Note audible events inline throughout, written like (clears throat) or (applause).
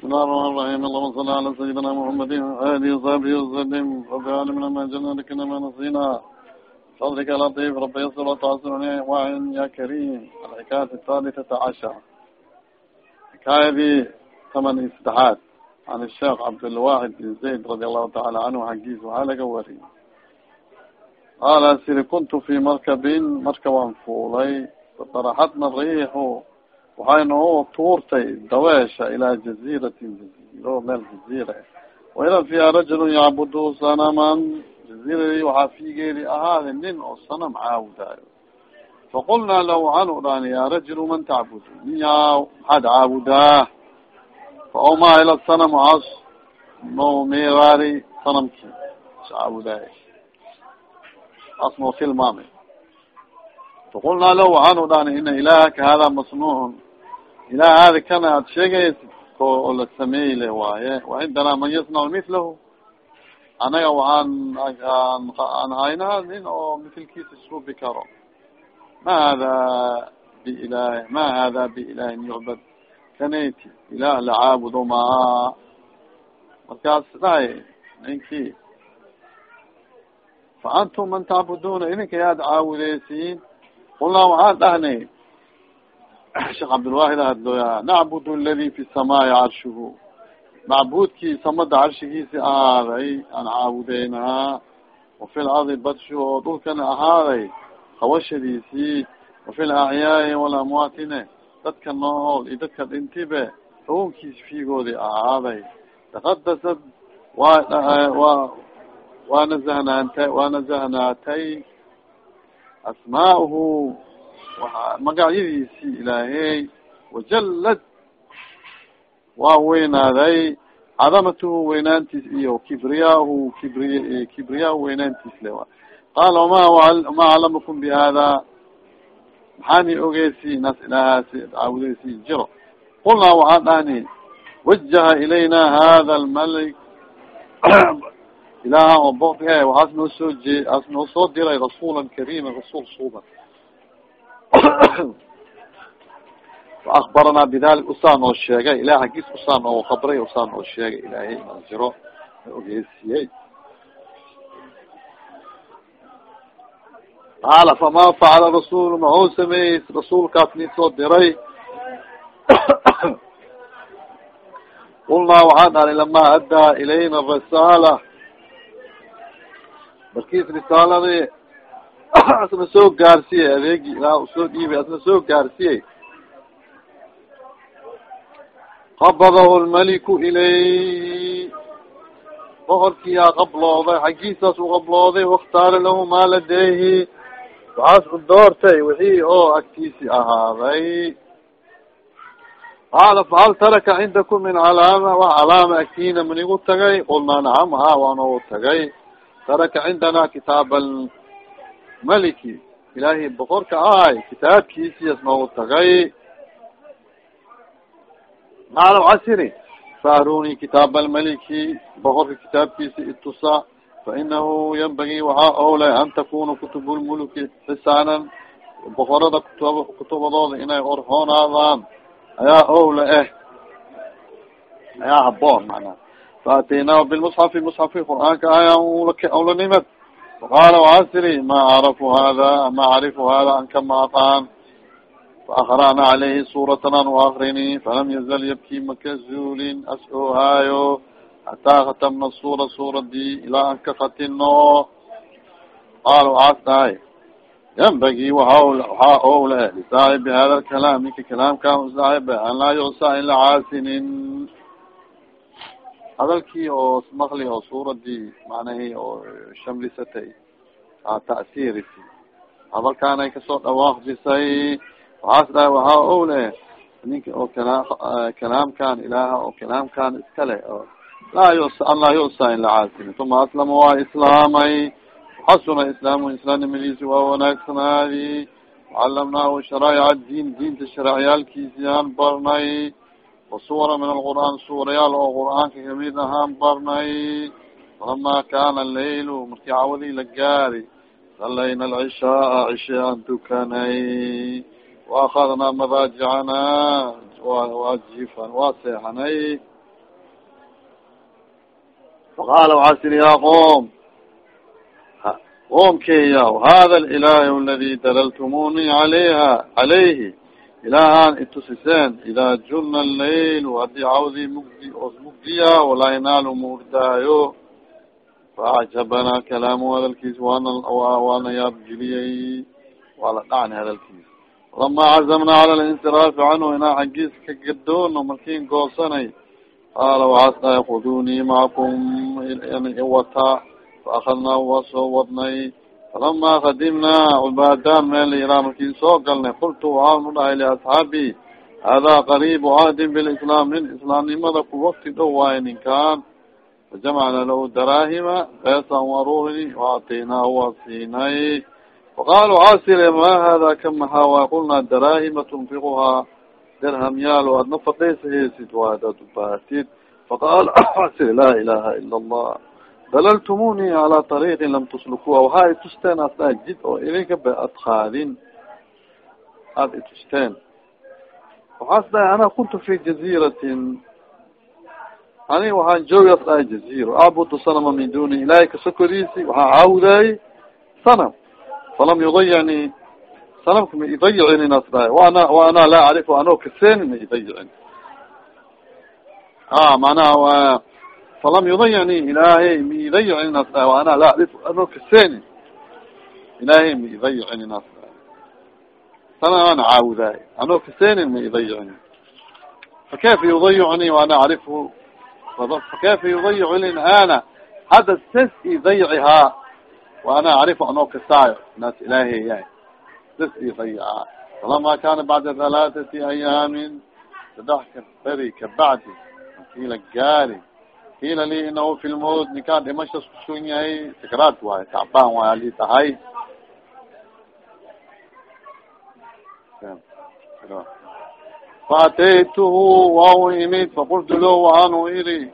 بسم الله الرحمن الرحيم اللهم صل على سيدنا محمد وآله وصحبه وسلم رب العالمين ما جلنا ما نصينا فضلك لطيف رب يسر وتعصر وعين يا كريم الحكاية الثالثة عشر حكاية ثمن إفتحات عن الشيخ عبد الواحد بن زيد رضي الله تعالى عنه حقيس وحالك وري قال سير كنت في مركب مركب فولي فطرحتنا الريح waxay noo tuurtay daweesha ilaa jaziratin jaziro meel jazira waida fiha rajulun yacbudu sanaman jaziradi waxaa fiigeedi ahaada nin oo sanam caabudaayo faqulnaa lahu waxaan u dhahni ya rajulu man tacbudu niyaa maxaad caabudaa fa omaa ila sanam waxaas no meeraari sanamki is caabudaay as noo tilmaamay faqulnaa lahu waxaan u dhahni ina ilahaka hada masnuucun ilaa hada kana ad sheegaysa ko oo la sameey le waaye waindana man yasnac milahu anaga waxaan aan haynaa nin oo mitilkiisa suubi karo ma hada biilahi ma hada biilahin yucbad kanati ilah la caabudo maa markaas dhahay ninki fa antum man tacbuduna idinka yaad caabudeysiin qulnaa waxaan dhahnay sheekh cabdilwahid hadlooya nacbud aladi fi samaai carshuhu macbudkii samada carshigiisi ahaaday aan caabudeynaa wafi lardi badshu oo dhulkana ahaaday hawashadiisii wafi laxyaai walamwaatine dadka nool iyo dadka dhintibe xukunkiis fiigoodi ahaaday taqadasad wa wa waa nazahnaantay waa waa magacyadiisii ilaahey wajalad waa weynaaday cadamatuhu weynaantiis iyo kibriyaahu kibri kibriyaahu weynaantiis le qaala wama ma aclamakum bihada maxaani ogeysi nas ilaahaasi caawudeysi jiro. Qulnaa waxaan dhahni wajaha ilayna hada lmalik (clears throat) ilaha oo boqe waxaas noo soo jee as noo soo diray rasuula karima rasuul suuban faakbaranaa bidalik usaa noo sheegay ilahi xaggiis usaa noo kabray usaa noo sheegay ilaahay inaan jiro ogeysiyey qaala fama facala rasuul maxuu sameeyey rasuulkaas nii soo diray qulnaa waxaan dhahnay lama addaa ilayna risaala markiis risaaladii (coughs) asna soo gaarsiiyey adeegi ilaa u soo dhiibay asna soo gaarsiiyey. Qabadahu lmaliku ilay boqorkiyaa qablooday xaggiisaas u qablooday wakhtaara lahu maa ladeehi waxaas u doortay wixii oo agtiisi ahaaday. Qaala fahal taraka cindakum min calaama wax calaama agtiina manigu tagay? Qulnaa nacam ha waanogu tagay taraka cindana kitaaba maliki ilaahay boqorka ahay kitaabkiisias noogu tagay qaala waxaa siri faaruni kitaab almaliki boqorka kitaabkiisa itusa fainahu yanbagi waxaa owlay an takuna kutub lmuluki xisaanan boqorada kutub kutubadooda inay orhoonaadaan ayaa owla eh ayaa haboon macnaa faataynahu bilmusxafi musxafki qur'aanka ayaa awlanimad faqaala waxaa siri ma arafu hada ma arifu hada an kama faaqra'na calayhi suuratan an uakrini falam yazal yabki maka zuulin as-oohaayo hataa khatamna suura suuradii ilaa an ka khatino qaala waxaas dhahay yanbagi waxa waxaa owla eh lisaaxibi hada lkalaam ninka kalaamkan usaaxibe an laa yucsa in la caasinin hadalkii oo maqli oo suuradii macnahi oo shamlisatay aa ta'siirisi hadalkaan ay ka soo dhawaaqdisay waxaas dhahay waxaa owle ninka oo kala kalaamkan ilaaha oo kalaamkan iskale oo laa yusa an laa yucsa in la caasinin uma aslama waa islaamay xasuna islaamu islaamnimadiisi waa wanaagsanaadi wacalamnaahu sharaa'ica diin diinta sharacyaalkiisi aan barnay wasuwara min alqur'aan suurayaal oo qur'aanka ka mid ahaan barnay. Falama kana laylu markii cawadii la gaari salayna alcishaaa cishe aan tukanay. Waakadnaa madaajicana waa jiifan waa seexanay. Faqala waxaa siri ya qoom qoomkeya hada lilah aladi dalaltumuni alayha calayhi ilahan itusiseen idaa juna layl haddii cawdi mugdi os mugdiya walaa yanaalu murdaayo faacjabana kalaamu hadalkiis waana waana yaabgeliyay waa la dhacni hadalkiis lama cazamna cala linsiraafi canhu inaa xaggiis ka gadoono markin goosanay qaala waxaas dhahay khudunii macakum iwata faakadnaa waa soo wadnay falama kadimnaa cubaadaan meel iraa markin soo galnay qultu waxaan u dhahay liasxaabi hada qariibu cahdin bilislaam nin islaamnimada ku wakti dhow waayo ninkaan fajamacna lahu daraahima beesan waruhni waataynaahu waa siinay faqaal waxaa sile ma hada kamaha waa qulnaa daraahima tunfiquhaa dirham yaalo adna fadhaysa heesid waa adaad ubahatid faqaal waxaa sile laa ilaha ila allah dalaltumuni calaa طariiqin lam tuslukuha waxaa itusteen asdaa jid oo idinka ba ad qaadin aada itusteen waxaas dhahay ana kuntu fi jaziratin ani waxaan joogi as dhahay jaziro acbudu sanama min duni ilahay kasokodiisi waxaa caawudaayey sanam falam yudayicni sanamka ma idayicinin as dhahay wana waana laa acrifu anoo kaseenin ma idayicin a manaha falam yudayicni ilaahay ma idayicinin as dhahay waana laa acrifu anoo kaseenin ilaahay ma idayicinin as dhahay sana ana caawudaay anoo kaseenin ma idayicinin fakayfa yudayicni waana acrifu fakayfa yudayic ana hada sas idaycihaa waana acrifu anoo kasaayo naas ilaahay yahay sas idayica falama kana bacda halaaثati ayaamin saddex ka beri kabacdi kila gaari kila li inahu fi lmawt ninkaan dhimashas kusugan yahay sakraad waayo tacbaan waay ali tahay faataytuhu waa imid faqultu lo waanu iri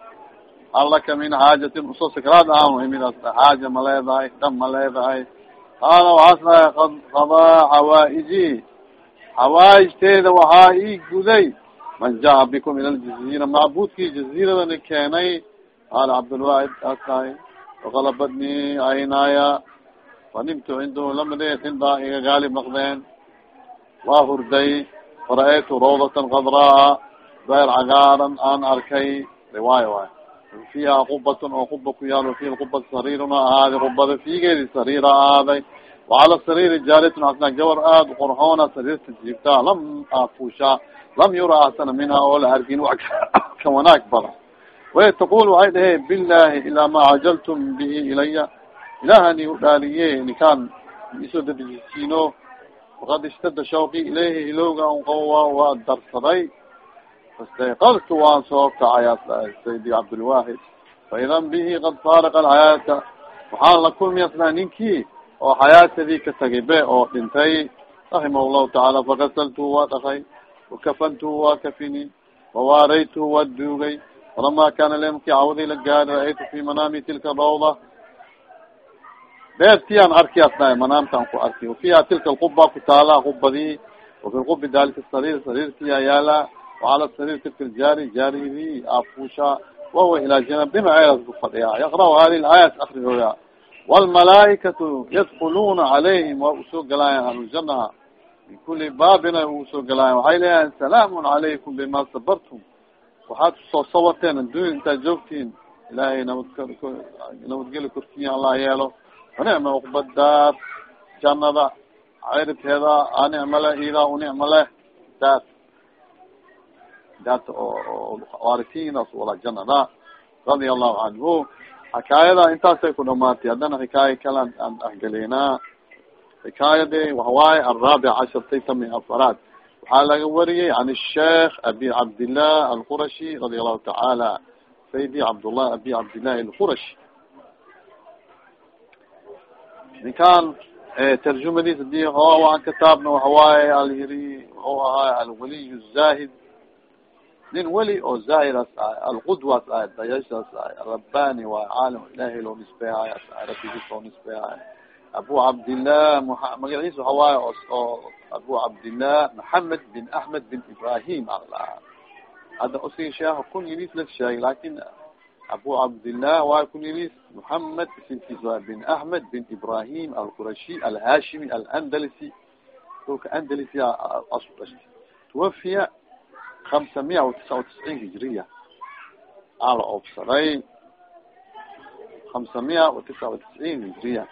alaka min xaajatin uso sakraad aanu imid xaaja ma leedahay dam ma leedahay qaala waxaas dhahay ad qadaa xawaaiji xawaa'ijteeda waxaa ii guday man jaa bikum ila ljazira macbudkii jaziradani keenay qaala cabdulwaahid aas dhahay waqalabadni aynaaya fanimtu cindahu lamade sindaa iga gaalib naqdeen waa hurday fara-aytu rawdatan kadraa beer cagaaran aan arkay riwaaya waay fiiha qubatun oo quba ku yaalo fiiha quba sariiruna ahaaday qubada fiigeedi sariira ahaaday wacala sariiri jaaritun asna gabar aad qorxoona sariirta jiibtaa lam afushaa lam yura ahsana minha oo la argin wa ka wanaag badan way taqul waxay dhahe billahi ilaa ma cajaltum bihi ilaya ilahani udhaaliye nikaan isoo dadisiino faqad ishtada shawqi ilayhi hilowga un qawa waa darsaday fastayqadtu waan soo kacay saydi cabdilwahid faidan bihi kad faaraqa alxayaata waxaan la kulmi asla ninkii oo xayaatadii ka tagay be oo dhintay raximah llahu tacaala fakasaltuhu waa dhakay wakafantuhu waa kafini wawaaraytuhu waa duugay falama kana le marki cawadi la gaari ra'aytu fi manaami tilka rawda beertiyaan arki asnaa manaamtaan ku arki wafiha tilka lquba ku taala qubadii wafi lqubi dalika sariir sariirkiya yaalla wacala sariir tilka ljaari jaarigii aafusha wahuwa ilaa janabima ceeras ku fadhiyaa yaqra' hadi laayas akrihooya walmalaaikatu yadkuluuna calayhim waa u soo galaayan ahluljanaa min kuli baabina u soo galaayan waxay leeyahan salaamu calaykum bima sabartum waxaad ku soo sawarteen addunya intaad joogtiin ilahay nabad nabadgeli korkiya allah yeelo. Wanicma uqbadaar janada ceyribteeda anicmale ida unicmale daas dat waarisiinas wala janada radia allahu canhu xikaayada intaasay ku dhamaatay haddana xikaaya kala aan ahgeleenaa xikaayade waxawaaye alraabic cashar taytami afaraad waxaa laga wariyey can sheekh abi cabdillah alqurashi radia allahu tacaala saydi cabdullah abi cabdillahi alqurashi ninkan tarjumadiis haddii ho aan kitaabna waxawaaye alyiri wuxuu ahaa alwaliy zahid nin weli oo zaahiras ahay alqudwas ahay dayashas ahay rabbani waay caalim ilahi loo nisbeehaay rabigis loo nisbeehaay abu cabdillah magaciis waxa waaye oo abu cabdillah maxamed bin axmed bin ibrahim ala hadda usi sheekh kun yidis la sheegay laakiin abu cabdillah waa kunyiis muhamed isinkiis waa bin ahmed bin ibrahim alqurashi alhashimi alandalisi dhulka andalisi asu dhashtay tuwafiya hamsa miya wa tisciin hijriya. Ala oobsaday hamsa miya wa tisciin hijriya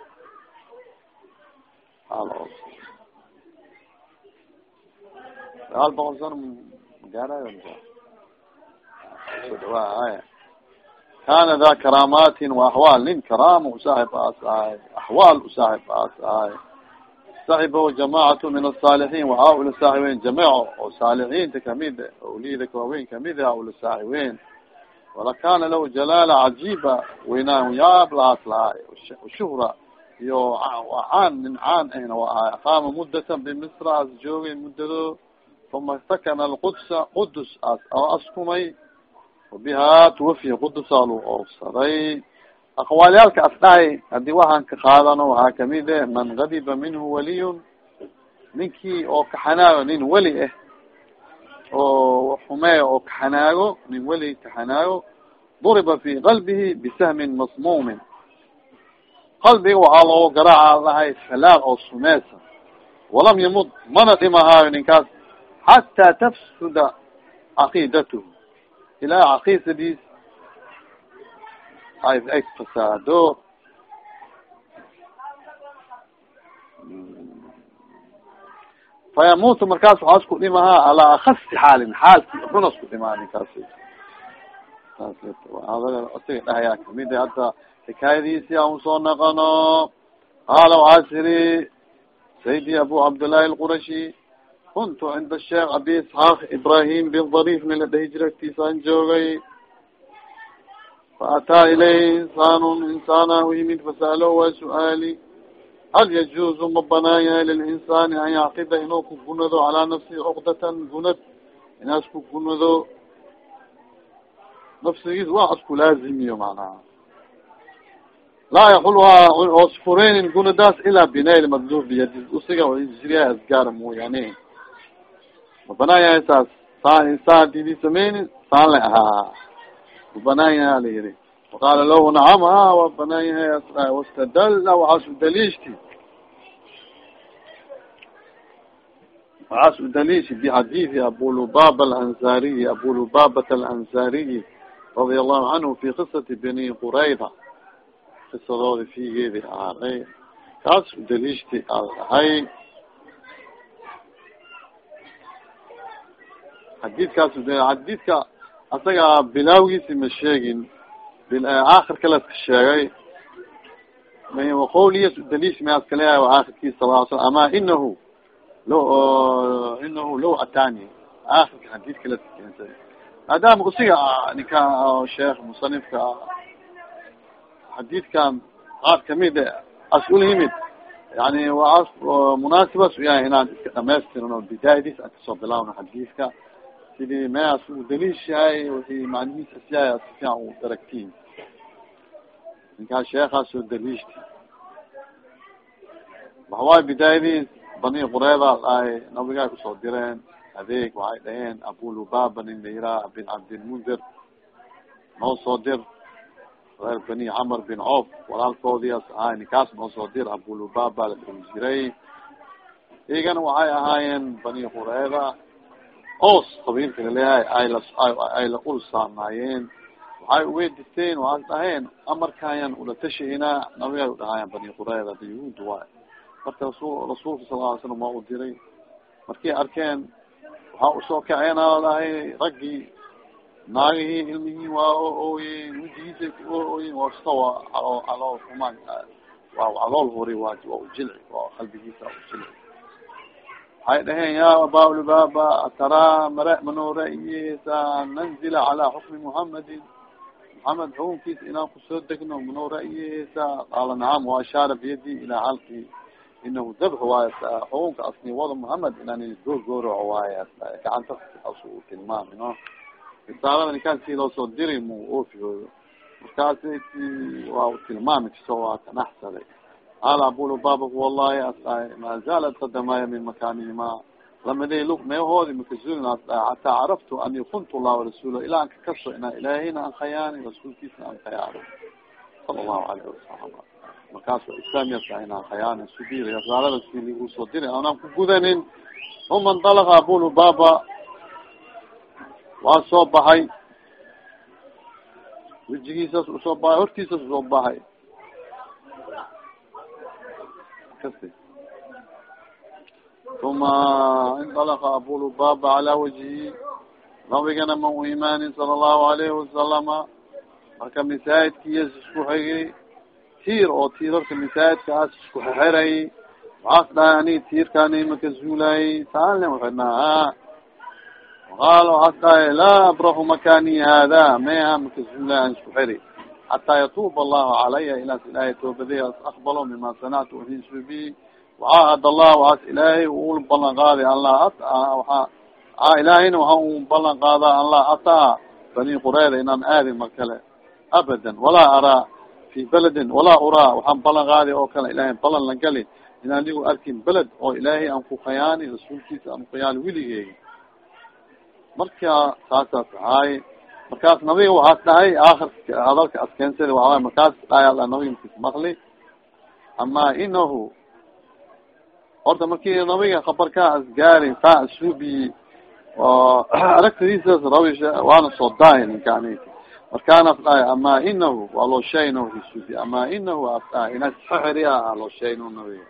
sagaal boqol sano magaarayo kana da karaamatin wa axwaal nin karaama usaaxib aas ahay axwaal usaaxib aas ahay saxibo jamacatu min asaalixiin waxaa ula saaxiweyn jameeco oo saalixiinta ka mid awliyada kawaaweyn ka mid a ula saaxiweyn wala kana lahu jalaala cajiiba weynaan yaab lahaas lahay shuhra iyo caan nin caan ahna wa ahay aqaama mudatan bimisra as joogay muddado uma sakana alqudsa qudus as askumay. Wabihaa tuwafiya qudusa lu oofsaday aqwaalyaalka asdhahay haddii waxaan ka qaadano waxaa ka mid e man gadiba minhu waliyun. Ninkii oo kaxanaago nin weli ah oo xumeeyo oo kaxanaago nin weli kaxanaago duriba fi qalbihi bisahmin masmuumin qalbiga waxaa looga garaaca lahay falaaq oo sumeysa walam yamud mana dhimahaayo ninkaas. Xataa tafsuda caqiidatuhu ilaa caqiidadiis ay ay fasaado. Fayamuutu markaas waxaa isku dhimahaa alaa akasi xaalin xaalki runa isku dhimaa ninkaas. Asiga dhahayaa ka mid hadda xikaayadiisi an soo naqano qaala waxaa siri saydi abu cabdillahi alqurashi kuntu cinda sheekh abi isxaaq ibrahim bin darif nin la dhahi jira agtiisaan joogay faataa ilayhi insaanun insaana u yimid fasalo waa su'aali hal yajuuzu ma banaan yahay lilinsaani an yacqida inuu ku gunado calaa nafsihi cugdatan gunad inaas ku gunado nafsigiis waa asku laazimiyo macnaha laa yaxulhaa osfureynin gunadaas ilaa binayl madlub biyadi usiga jiriya asgaar mooyaane ma banaan yahay saas saan insaan didi sameynin saan la ahaa ma banaan yahay ala faqaala lahu nacam ha waa banaan yahay wastadalla waxaas u daliishti waxaas u daliishi bixadiidi abulubaba alansariyi abulubabat alansariyi radia allahu canhu fi qisati bani qurayda qisadoodi figeedi ahaaday kaas u daliishti ahay xadidkaas xadidka asaga bilaawgiisi ma sheegin aakirka laska sheegay qawliyas daliis maas kaleyahay aakirkiisa sala l slam ama inahu lo inahu law atani aakirka xadidka laska keensay maadaama usiga ninka sheekh musanifka xadidkan qaar ka mid as ula yimid yani waa munaasibas u yahay inaan iska dhamaystirno bidaayadiis aan ka soo bilaawno xadiidka sidii meas u daliishahay wixi macnihiis asyahay sifiican u daragtiin ninkaas sheekaas daliishti waxawaay bidaayadiis bani qureyda dhahay nabigaa ku soo direen adeeg waxay dhaheen abulubaba nin la bin cabdilmundir noo soo dir reer bani camar bin cof walaalkoodias ahay ninkaas noo soo dir abulubaba la dhihi jiray. Iyagana waxay ahaayeen bani qureyda os qabiilka la leeyahay ayla ay la ul saarnaayeen. Waxay uweydisteen waas dhaheen amarkayan ula tashahinaa nabigay udhahaayeen bani qureyda da yahuud waay marka rasul rasuulka sal ly slam waa u diray. Markay arkeen waxaa u soo kaceen alahay raggii naagihii ilmihii waa o ooyeen wijigiisa o ooyen wasta waa aloo aloo xumaan waa calool hori waa waa ujilci waa qalbigiisa ujilci waxay dhaheen ya abalubaba taraa mara manoo ra'yeysa nanzila calaa xukmi muhamadin muhamed xukunkiisa inaan ku soo degno manoo ra'yeysa qaala nacam wa ashaara biyadi ilaa halki inahu dabx waay xukunka asni wado muhamed inaan goorgooroco waay gacanta as tilmaamino risaalada ninkaan si loo soo diri mu oofiyooyo markaas waa u tilmaami kaso waa kanaxsaday qaala abulubaba wallahi ma zaalat qadamaya min makaanihima lamadi lug meehoodi makazulin hataa caraftu ani kuntu lah warasuul ilaa an kakaso ina ilaahayna an khayaani rasuulkiisna an khayaano sala allahu alayhi wasalam markaas islaamiyasa inaan khayaani sudiri gaalada si ligu soo diri aanan ku gudanin uma ndalaqa abulu baba waa soo baxay. Wejigiisas u soo baxay hortiisas u soo baxay. Uma indalqa abulubaba cala wajhi. Nabigana ma u imaanin sala allahu alayhi wasalama marka masaajidkiiyas isku xigay tiir oo tiirarka masaajidkaas isku xeray. Waxaas dhahay ani tiirkani maka zuulay saalne waxidnaa qaal waxaas dhahay laa abrahu makani hada meha maka zuulay an isku xeri xataa yatuuba allahu calaya ilaas ilaahay toobadey as aqbalo mima sanactu uhinsu bi wacaahad allah waxaas ilaahay ul balan qaaday allah waa ilaahayna waxa u balan qaadaa allah ataa bani qureyda inaan aadin mar kale abadan walaa araa fi beledin walaa uraa waxaan balan qaadi oo kale ilahay balan la gali in anigu arkin beled oo ilaahay aan ku khayaani rasuulkiisa aan kukayaani weligeey marka saasaas ahaay markaas nabiga waxaas dhahay aakirka hadalka askeensada waa markaas dhahay alla nabiga markis makli ama inahu horta markii nabiga kabarka asgaari saa asubi oo (clears throat) aragtadiisas rawisha waana soo daahi ninkani markaan as dhahay ama inahu waa loo shayno hisubi ama inahu as dhahay ina saxiri a loo shayno nabiga.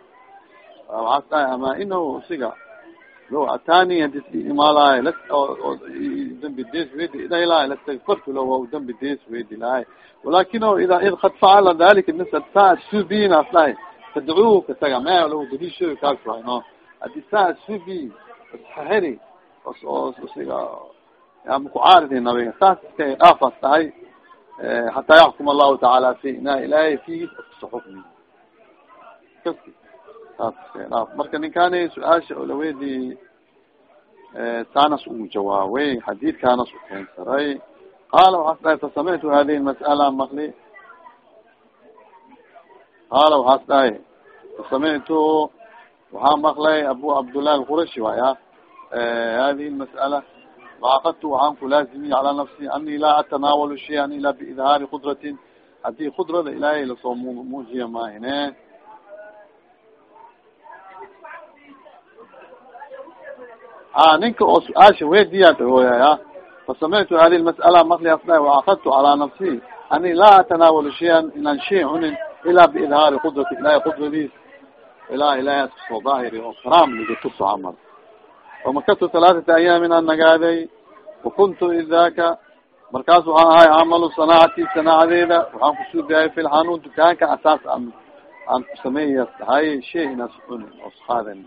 Waxaas dhahay ama inahu siga atani hadis imaalahay las dambi des wedi idailahay lastagfartu lo wa dambi des wedi lahay walakino ida id kad facala dalika misa saa subina as dhahay tadcuu kataga me lo dalisho kaas waay no hadi saa subi saxiri siga ama kucaaridi nabiga saas iska dhaafas tahay hataa yaxkum allahu tacaala fi ina ilahay fiis iska xukmi marka ninkani su'aasha olawedi saanas ugu jawaabay xadiidkaanas u keensaray qaala waxaas dhahay fasamictu hadihi mas'ala makli qaala waxaas dhahay fasamictu waxaa maklay abu cabdالlah alqurashi waaya hadihi mas'ala faakadtu waxaan kulaazimiy cala nafsi ani laa atanaawalu shayan ila biidhaari kudratin haddii kudrada ilaahay la soo muujiya maahine ninka oo su'aasha wediya ooyaya fasamictu hadi mas'ala makli asda waakadtu calaa nafsi. Ani laa atanaawalu shayan inaan shay cunin ila biidhaari kudrati ilahay kudradiis ilaa ilahay askasoo daahiri oo karaam ligatuso camal famakatu halaaثata ayaamin aan nagaaday. Wakuntu idaka markaas waxaan ahay camalu sanaacati sanaacadeeda. Waxaan kusuubihay fi lxanuun dukaanka asaas aan aan kusameeya tahay shay inaas cunin oskaadan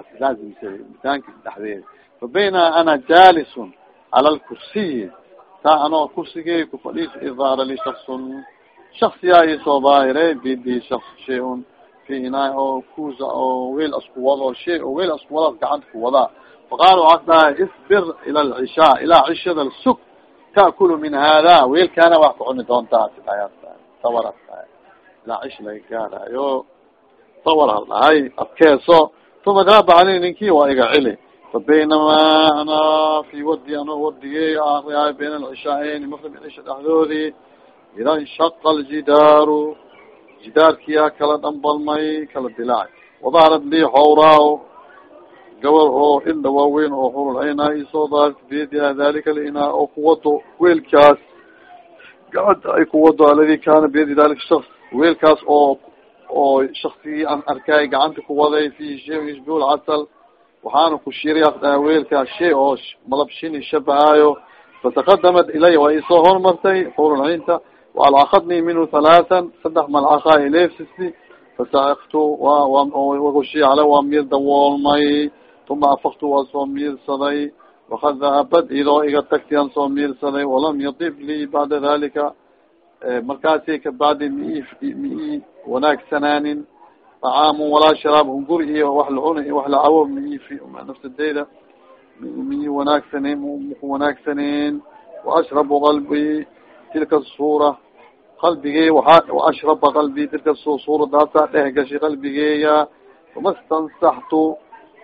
aslaasimsa dukaanka dhexdeeda fa bayna ana jalisun cala lkursiyi taa anoo kursigey kufadhiis idaara li shaksun shaksiyaa isoo daahire bidi shaks shay un fi oo kuza oo weel asku wado shay oo weel asku wadaas gacanta kuwadaa faqaal waxaas dhahay isbir ila alcishaa ilaa cishada sug taakulu min hada weelkaana wax ku cuni doontaa sawaras tahay ilaa cish laga gaarayo sawar hal dhahay adkeeso uma daaba caley ninkii waa iga cili. Fa baynamaa ana fi wadi ano wadigey aakriyahay bayna alcishaaeyn maqrib cisha dhexdoodii ida inshaqa aljidaaru jidaarkiyaa kala dhambalmay kala dilaac wadaharad lii xowraaw gabar oo indha waaweyn oo hurul aynaa isoo daart biyadiha dalika linaa oo kuwado weelkaas gacanta ay kuwado aladi kana biyadi dalika shaks weelkaas oo oo shaksigii aan arkay gacanta kuwaday fi shay yushbihu lcasal waxaana ku shiriyaas dhaha weelkaas shay oo malab shini shabahaayo. Fataqadamat ilay waa isoo hormartay hurul caynta waalcakadnii minhu halaatan saddex malcakaa ileefsisi fasaktu wagushi ale waa miir dawoolmay uma afaktu waa soo miirsaday. Wakad dahabad idoo iga tagti aan soo miirsaday. Walam yadib lii bacda dalika markaasi kabacdi mi mii wanaagsanaanin طacaamu walaa sharaab hunguri iyo wax lacuni iyo wax lacawo mi nafsadeyda mi wanaagsanen maku wanaagsaneen waashrabu qalbi tilka suura qalbigey waa ashraba qalbi tilka suuradaasa dheh gashay qalbigeeya fama stansaxtu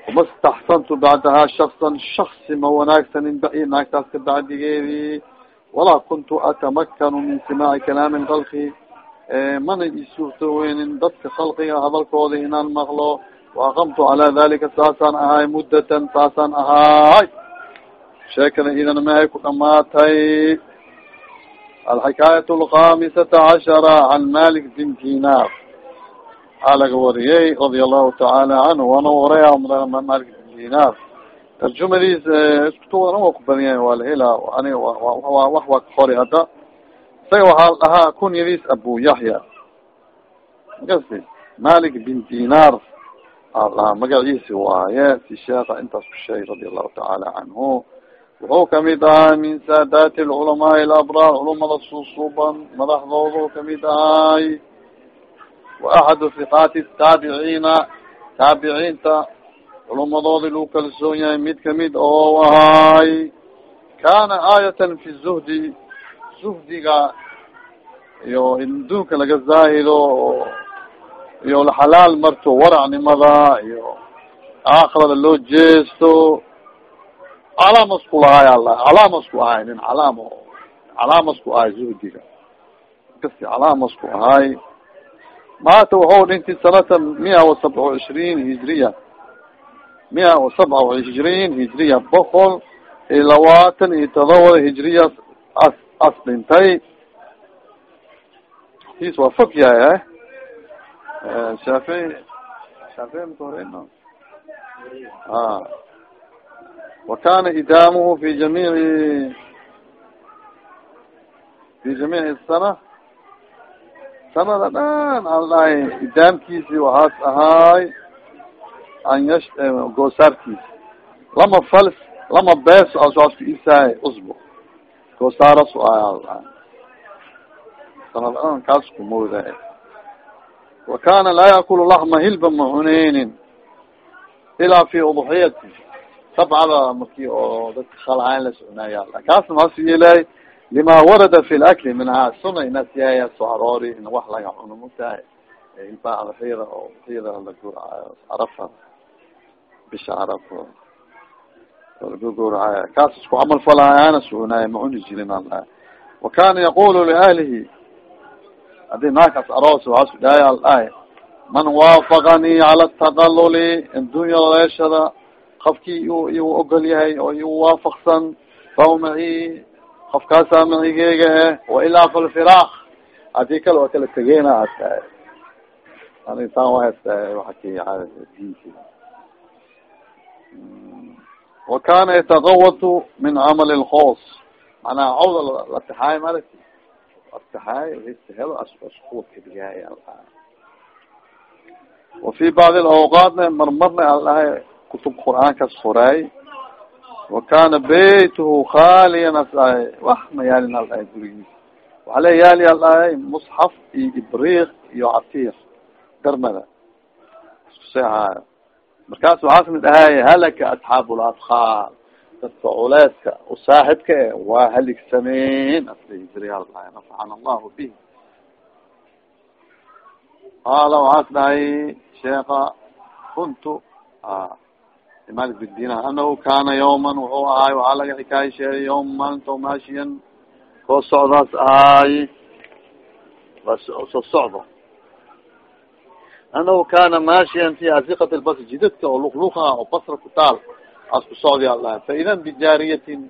uma staxsantu bacdahaa shaksan shaksi ma wanaagsanin ba naagtaas ka walaa kuntu atamakanu min simaaci kalaami lkalki mana isuurto weynin dadka khalqiga hadalkooda inaan maqlo. Waaqamtu calaa dalika saasaan ahaay muddatan saasaan ahaay sheekada idan mahay ku dhamaatay alxikaayat alkhamisata cashara can malik bin dinar. Aa laga wariyey radia allahu tacaala canhu wana waraya malik bin dinar tarjumadiis iskutuwadan wa ku badan yahay waa lahela ani wax waa ka qori hadda. Isaga waxaa dhahaa kunyadiis abu yaxya makasi malik bin dinar aa magaciisi waaye si sheeka intaas ku sheegay radia allahu tacaala canhu. Wuxuu ka mid ahaa min saadaati lculamaai alabraar culamada susuban madaxdoodu ka mid ahay. Wa axadu hiqaati taabiciina taabiciinta culamadoodi lagu kalsoon yahay mid ka mid oo ahay kana aayatan fi zuhdi zuhdiga iyo adduunka laga zaahido iyo laxalaal marto waracnimada iyo aakhirada loo jeesto calaamas ku lahay ala calaamas ku ahay nin calaamo calaamas ku ahay zuhdiga kasi calaamas ku ahay maata waxau dhinti sanata mia wa sabca wa cishriin hijriya mia wa sabca wa cishriin hijriya boqol iyo labaatan iyo todobada hijriya as as dhintay. Tis waa fog yahay shaafici shaafici maka horeyno a wakana idaamuhu fi jamiici fi jamiici sana. Sanada dhan aan dhahay idaamkiisi waxaas ahaay an yash goosaarkiisi lama fals lama bees asaasku isaay usbo goosaarasu ahay sanada dhan kaas kumooda wa kana laa yaakulu laxma hilba ma cuneynin ilaa fi udxiyati sabcada marki oo dadka khalcayn la soconaaya kaasna maasu yeelay lima warada fi lakli minha suna inasiyaya soo in wax laga cuno mutahay ilba adxiyada oo udxiyada la guraayo carafa bisha carafo kaas isku camal falaayana soconaaya ma cuni jirin ala wa kana yaqulu liahlihi haddii naakaas aroos waasu dhaaya aldhahay man waafaqanii cala taqaluli addunya leeshada qofkii iu ogol yahay oo iu waafaqsan faw maci qofkaasaa macigeyga eh wailaa falfiraaq haddii kale waa kala tegeyna astahay anitaan wahastahay waaki diinki wa kana yataqawatu min camali lkos manaa cawda latixaay marati atixaay helo askuwadkadigaay wa fi bacdi alawqaatna marmarna al dhahay kutub qur'aankas qoraay wa kana baytuhu khaliyan as dhahay wax ma yaalin al dhahay gurigiis waxa le yaali al dhahay musxaf iyo ibriq iyo catiir darmada isku seehaayo markaas waxaas mid ahaay halaka asxaab ladkaal dadka culeyska o saaxibka e waa haligsameen asla jiri al dhahay nafacana allahu bih qaala waxaas dhahay sheeka kuntu malik bidina anahu kana yawman wuxuu ahaay waxaa laga xikaaya sheegay yawma maalinta maashiyan koo socdaas ahaay soo socdo anahu kana maashiyan fi aziqat lbasr jidadka oo luqluqa oo basra ku taal as ku socdi alaha faidan bijaariyatin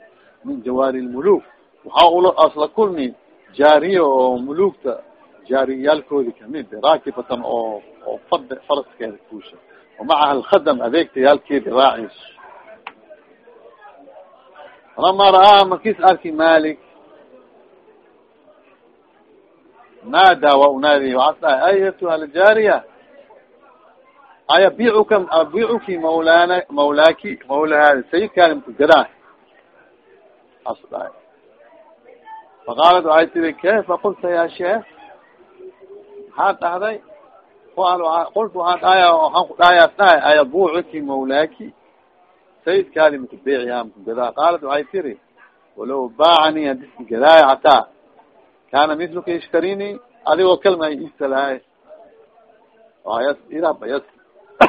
min jawaari lmuluk waxaa ula as la kulmi jaariya oo mulugta jaariyaalkoodi ka mid raakibatan oo oo fad faraskeeda kuusha wamacaha alkhadam adeegtayaalkeedi raaciso falama ra'aa markis arki malik naada waa unaadi waxaas dhahay ayatuha aljaariya ayabicuka abicuki mawlaana mawlaaki mawlahaadi sayidkaani mkugadaa as dhahay faqaalat waxay tiri kayfa qulta ya sheekh maxaad dhahday qultu waxaan dhahaya waxaan ku dhahayaas dhahay ayabucuki mawlaaki sayidkaadi makubeeciha makugadaa qaalat waxay tiri walow baacani hadiski gadaayo hataa kana misluka yashtarini adigoo kalma ay iisalahay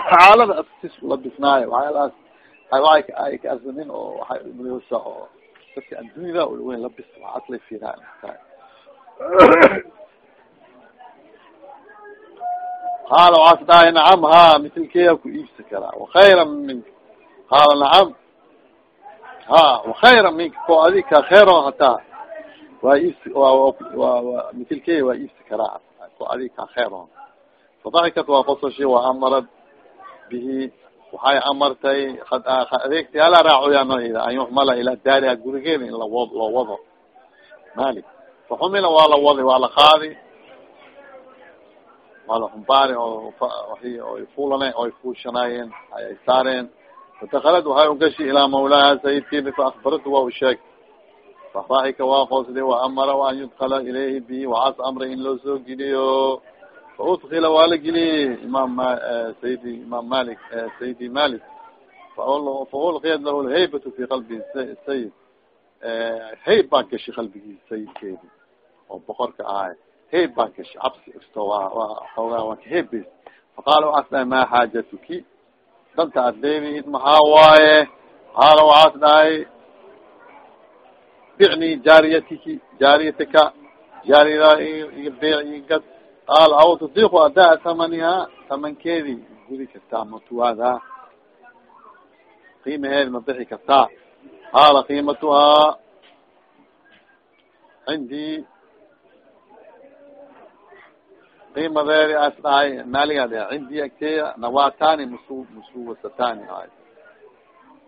yas iraba yas xaalada asis labisnaayo waxyaalaas ay ka arsanin oo waxay umleysa oo dadka addunyada weyn labis waxaas lay fiiraan qaala waxaas dhahay nacam ha mitlkeya ku iibsi karaa wakayra min qaala nacam ha wakayra minka ko adi ka hataa waa iibsi wa mitlkeya waa iibsi karaa ko adi ka khayro. Fadaxikat waa qosashi wa amarad bihi waxay amartay adeegti hala raacoyaan an yuxmala ilaa daariha gurigeeda in law loo wado. Mali faxumila waa la wadi waa la qaadi. Waa la xumbaari oy fuulana oy fuushanaayeen ayay saareen. Fadakalad waxay ugashi ilaa mawlaha sayidkeedi faakbaratu waa u sheeg. Fafaxika waa qoosday wa an yudkala ilayhi bi waxaas amray in loo soo geliyo faudkila waa la geliyey imam sayidi imam malik sayidi malik faulqiyat lahu lhaybatu fi qalbi sayid hayb baa gashi qalbigiisa sayidkeedi oo boqorka ahay hayb baa gashi cabsi isto waa waa xoogaa waa kahebes faqaala waxaas dhahay ma xaajatuki danta ad leediid maxaa waaye qaala waxaas dhahay bicni jaariyatiki jaariyatika jaariyada beec igad qaal aw tudiku adaa tamaniha tamankeedi gudi kartaa matuwaada qiimaheedi ma bixi kartaa qaala qiimatuhaa cindii qiimadeedi as dhahay maaliga cindii agteya nawatani musu musuwasatani ahay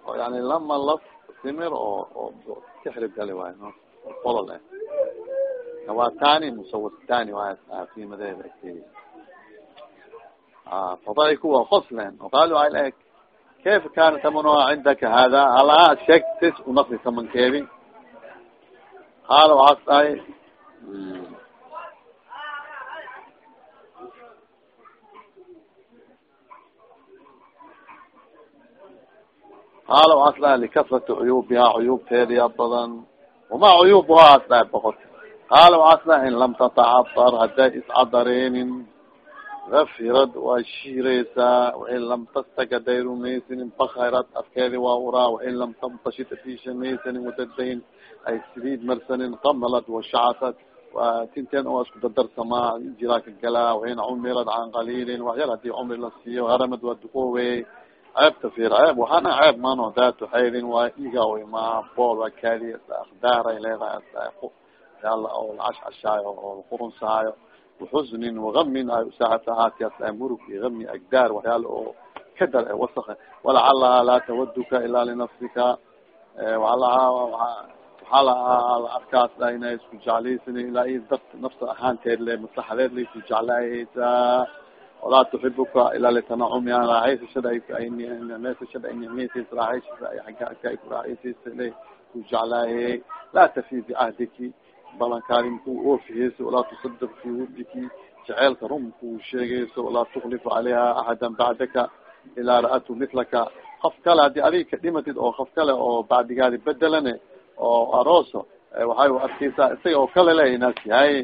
oo yani lama laf simir oo oo tixrib gali waayo no? Qolol eh nawatani musawasatani waay qiimadeeda agteya fadaiku waa qoslen وqaalu ay le kayfa kana tamanuha cindaka hada halaa sheeg tis unaqdi tamankeedi qaala waxaas dhahay qaala waxaas dhahay likasrati cuyuubiha cuyuubteediya badan wama cuyuubuha as dhahay boqot qaala dhahay in lam tatacadar hadday iscadareenin gafirad waa shiireysaa wain lam tastag haday rumaysanin bakayrad afkeedi waa uraa wain lam tamtashid adishamaysanin wadadayn ay saliid marsanin qamalad washacasad waa tinteen oo isku dadarsamaa jiraa ka galaa wain cumirad can qaliilin wax yar haddii cumri la siiyo haramad waa duqoowe ceebta fir ceeb waxaana ceeb mano daatu xaydin waa iga ma bool waa kaadiya akdaaray leedahay yala oo lacashcashaayo oo laqurunsaayo waxusnin wagamin ay usaacata haatias murug iyo gami agdaar waxyaala oo kadar e wasaka walacalaha laa tawaduka ilaa linafsika walaha waxaa la arkaas da inay isku jeclaysan ilaa i dart nafsa ahaanteed le maslaxadeed la isku jeclaayeysaa walaa tuxibuka ilaa litanacumi an raaxaysashada meesashada ay raaxaysasa ay agga agka ay ku raaxaysaysa le ku jeclaayey laa tafi bicahdiki balankaadi makuu oofiheyso walaa tusadq fi wudiki jaceelka rum makuu sheegeyso walaa tuklifu calayha axadan bacdaka ilaa ra'atu mitlaka qof kale haddii adiga ka dhimatid oo qof kale oo bacdigaadi bedelane oo arooso waxay u arkeysaa isaga oo kale le inaas yahay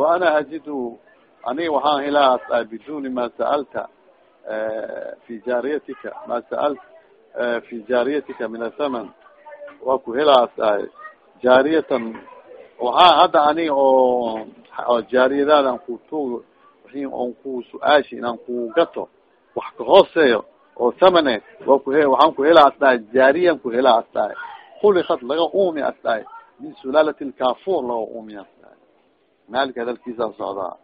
wa ana ajidu aniga waxaan helaa biduni ma sa'alta fi jaariyatika ma sa'alt fi jaariyatika min athaman waa ku helaas jaariyatan waxaa hadda aniga oo oo jaariyadaada an kutu wixii on ku su'aashi inaan ku gato wax ka hooseeyo oo thamane waa ku waxaan ku helaa as dhahay jaariyan ku helaa as dhahay. Kulikad laga uumi as dhahay. Min sulaalati lkafur laga uumi as dhahay. Maalika hadalkiisaa socdaa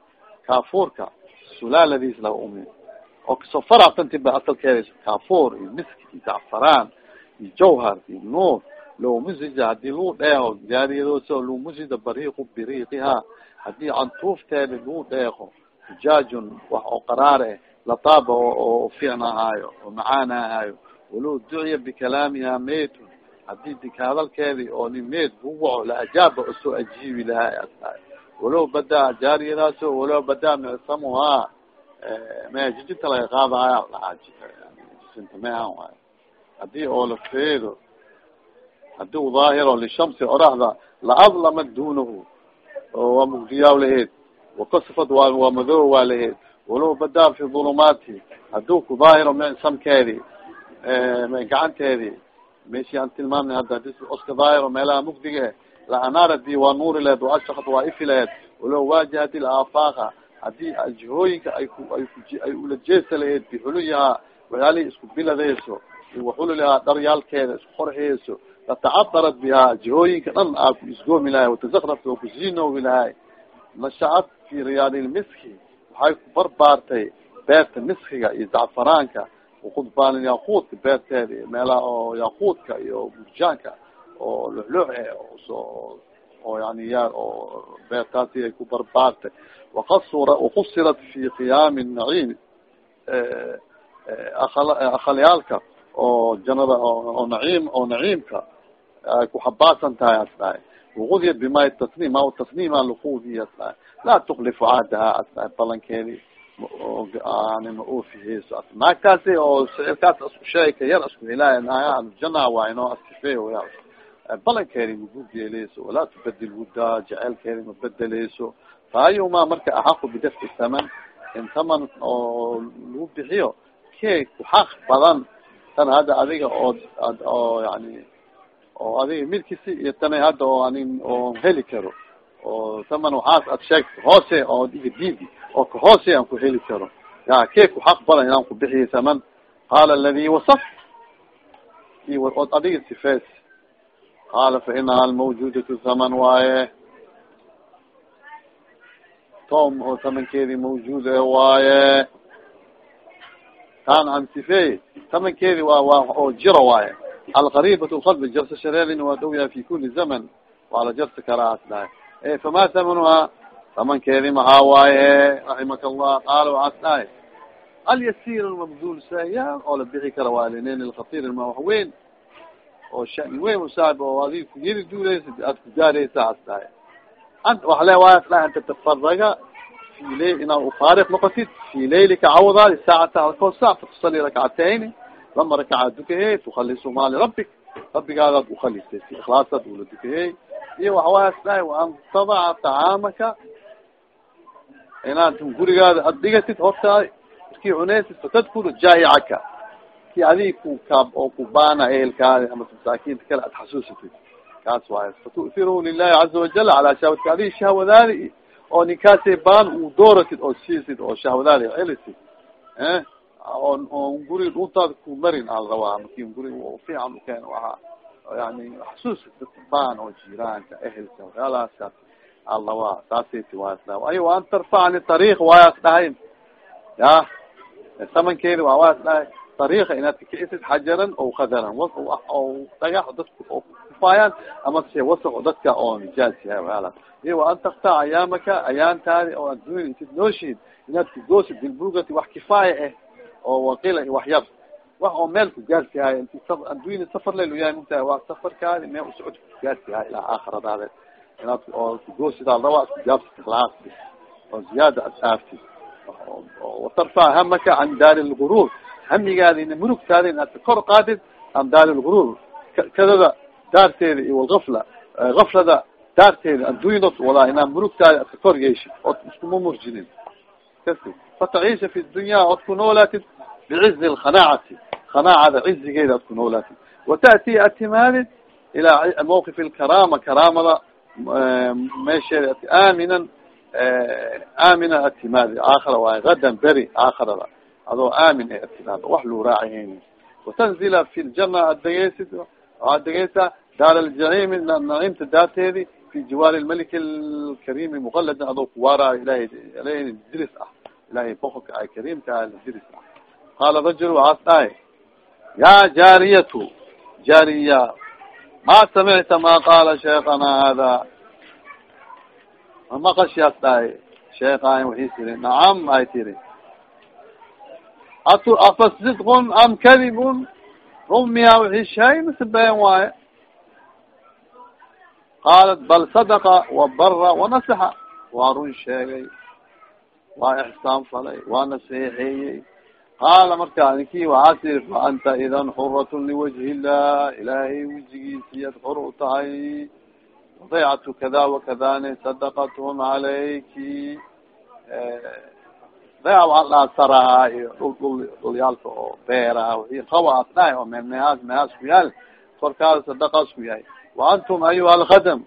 kafurka sulaaladiis laga uumi. Oo ka soo faractanti ba asalkeeda kafur iyo misk iyo zacfaraan iyo jawhar iyo nuur low musija haddii luu dheeho jaariyadooso luu musida bariiqu biriiqiha haddii cantuufteeda luu dheeqo xujaajun wax oo qaraar eh lataaba oo fiicn ahaayo oo macaan ahaayo walow duciya bikalaamiha maytun haddii dika hadalkeedi oo nin mayd buwaco la ajaaba u soo ajiibi lahaa walow badaa jaariyadaaso walow badaa micsamuhaa mejijinta laga qaadahaya lahaa jisinta mehan waayo haddii oo la feedo haddii u daahiro lishamsi oraxda laadlama dunahu waa mugdiyaaw laheed wakasafad waa waa madoob waa laheed walow badaa fi dhulumaati haduu ku daahiro m samkeedi gacanteedi. Meshi aan tilmaamna hadda hadis oska daahiro meelaha mugdiga la anaaradi waa nuuri lehed wa ashakad waa ifi lehed walow waajahat ilaafaqa haddii jihooyinka ay ku ay ku ay ula jeesa laheed bixuluyahaa waxyaalihi isku biladeyso waxululihaa dharyaalkeeda isku qorxeyso latacadarat bihaa jihooyinka dhan aa ku isgoomi lahay watazakrafta oo kusiinoogi lahay nasha-ad fi riyaadilmiski waxay ku barbaartay beerta miskiga iyo zacfaraanka waqudbaan yaaquudka beerteeda meelaha oo yaaquudka iyo burjaanka oo luxluux oo yani ya oo beertaasi ay ku barbaartay waqasura waqusirat fi qiyaami naciim akhalyaalka oo janada oo naciim oo naciimka ay ku xabaasan tahay as dhahay waqudiyat bima tasniim ma tasniima laquudiy as dhahay laa tuklifu cahdaha as dhahay balankeedi yani ma oofiheyso naagtaasi oo sicirkaas isku sheegka yar isku helaayo jana waay no askifeey ya balankeedi magugeeleyso walaa tubadil wuddaa jaceelkeedi ma bedeleyso faayuma marka axaqu bidafci thaman in taman oo lagu bixiyo kee ku xaq badan tan hadda adiga oo oo yani oo adiga milkisi iyo tana hadda oo ani oo heli karo oo taman waxaas ad sheegta hoose oo iga diidi oo ka hoose aan ku heli karo. Ya kee ku xaq badan inaan ku bixiyo taman? Qaala aladi wasaf od adiga sifees. Qaala fa inaha almawjudatu thaman waaye. Tom oo tamankeedi mawjuud e waaye taan an sifeey tamankeedi waa waa oo jiro waaye. Alqaribat lqalbi jarsa shareerin waa dhow yahay fi kuli zaman. Waa la jarsi karaa as dhahay. Fama tamanuha tamankeedi maxaa waaye raximaka allah qaala waxaas dhahay alyasir lmabdul saya oo la bixi kara waa linen lkhatir ma wax weyn oo shani weyn usaab oo adig ku yiri duuleysa aad ku gaareysa as dhahay. Ant wax le waay as dhahay anta tafaraga inaad ufaariq noqotid fi laylika cawdaadi saacata halkoo saac fatusali rakcatayni lama rakaca dukahey tukalisu maali rabbik rabbigaadaad ukhalisay si ikhlaasaad ula dukahey iyo waxawaay as dhahay waan tadaca tacaamaka inaad gurigaada ad dhigatid hortaa markii cuneysid fatadkuru jaayicaka ki adig ku kaab oo kubaana ehelkaadi ama masaakiinta kale ad xasuusatid kaas waay fatu'hiru lilahi caza wajal calaa shahwatka adig shahwadaadi oo ninkaasi baan uu dooratid oo siisid oo shahwadaadi celisid on on guri dhuntaada ku marin al rabaa marki guri fiican ukeen waaa yani dadka baan oo jiraanka ehelka waxyaalahaas al rabaa saasati waasda ayo an tarfacni tariik waayas dhahay ya tamankeedi waa waayas dhahay tariika inaad kakicisid xajaran o kadaran o dhagax dadka oo kufaayaan ama se wasaq dadka oo nijaas yahay waxyaalaas iyo wa an taktaa ayaamaka ayaantaadi oo addunya intid nooshiid inaad kugoosid bilbugati wax kifaaya ah oo waqila wax yar wax oo meel kugaarsihayo inti addunya safar lelu yahay mugtahay waa safarkaadi meel usocod kugaarsihayo ilaa aakhiradaade inaad oo kugoosidaa rabaa iskugaabsatid laas oo ziyaada ad aaftid watarfac hamaka can daari lguruur hamigaadina murugtaada inaad ka kor qaadid can daari lguruur kadada daarteeda iyo walgafla gaflada daarteeda addunyadot walaa inaa murugtaada ad ka kor yeeshid ood iskuma murjinin fataciisha fi dunya ood ku noolaatid bicizi lkhanaacati khanaacada cizigeeda ad ku noolaatid wata'ti ad timaadid ilaa mawqif lkaraama karaamada meesheeda aaminan aamina ad timaadi aakhira waay gadan beri aakhirada adoo aamin e ad timaado wax luu raacihayn watanzila fi ljana ad degeysid ad degeysaa daar aljaciimi naciimta daarteedi fi jiwaari lmalik lkarimi muqaladan adoo kuwaaraayo ilahay diris ah ilahay boqorka ay kariimka diris ah qaala rajul waxaas dhahay ya jaariyatu jaariya ma samicta ma qaala sheekana hada maqashiyaas dhahay sheekaan waxii tiri nacam ay tiri at afa sidqun am kadibun rumiya wixii sheegay mise been waaye qaalat bal sadaqa wabara wanasaxa waa run sheegay waa ixsaan falay waa naseexeeyey qaala marka ninkii waxaa tiri fa anta idan xuratun liwajhi illah ilaahay wejigiisiyaad xor u tahay wadaycatu kada wakadane sadaqathum calayki rea waa dhaha saraha iyo dhul dhul dhulyaalka oo beeraha wii rawaas dhahay oo me mehaas ku yaal korkaada sadaqaas ku yahay wa antum ayuha alkhadam.